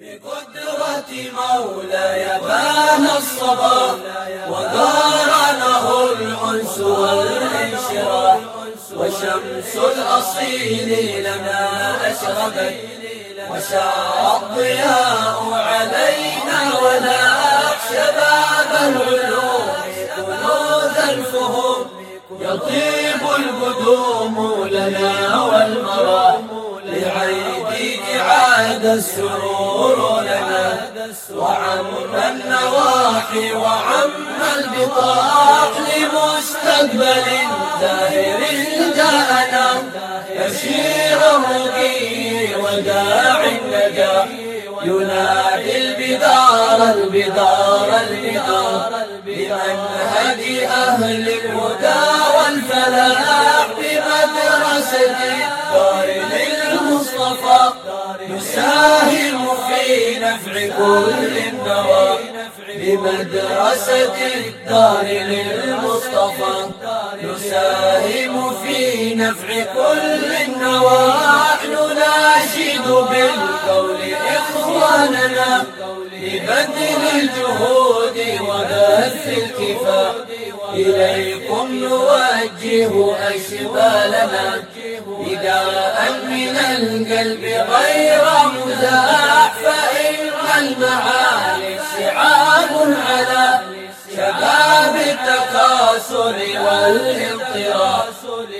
بقدرة مولاي بان الصبا وقارنه الأنس والانشراح وشمس الأصيل لنا أشرقت وشاع الضياء علينا وناح شباب العلوم كنوز الفهوم يطيب القدوم لنا إعاد السرور لنا وعم النواحي وعم البطاح لمستقبل دائر جاءنا. بشير الرقي وداع النجاح ينادي البدار البدار البدار. بمنهج أهل الهدى والفلاح بمدرسة الدار للمصطفى. نساهم في نفع كل النوى بمدرسة الدار للمصطفى. نساهم في نفع كل النواح نناشد بالقول إخواننا لبذل الجهود وبث الكفاح إليكم نوجه أشبالنا نداء من القلب غير مزاح فإن المعالي سعاب على شباب التكاسل والاضطراب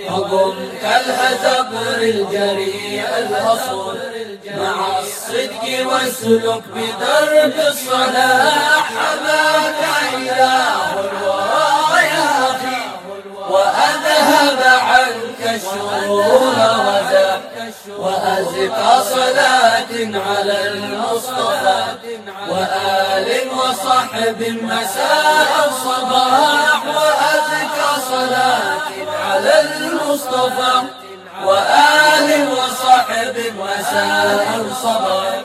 فقم كالهزبر الجريء الأصول مع الصدق واسلك بدرب الصلاح. حماك إله الورى يا أخي وأذهب عنك الشرور وأزكى صلاة على المصطفى وآل وصحب مساء الصباح وأزكى صلاة على المصطفى وآل وصحب مساء الصباح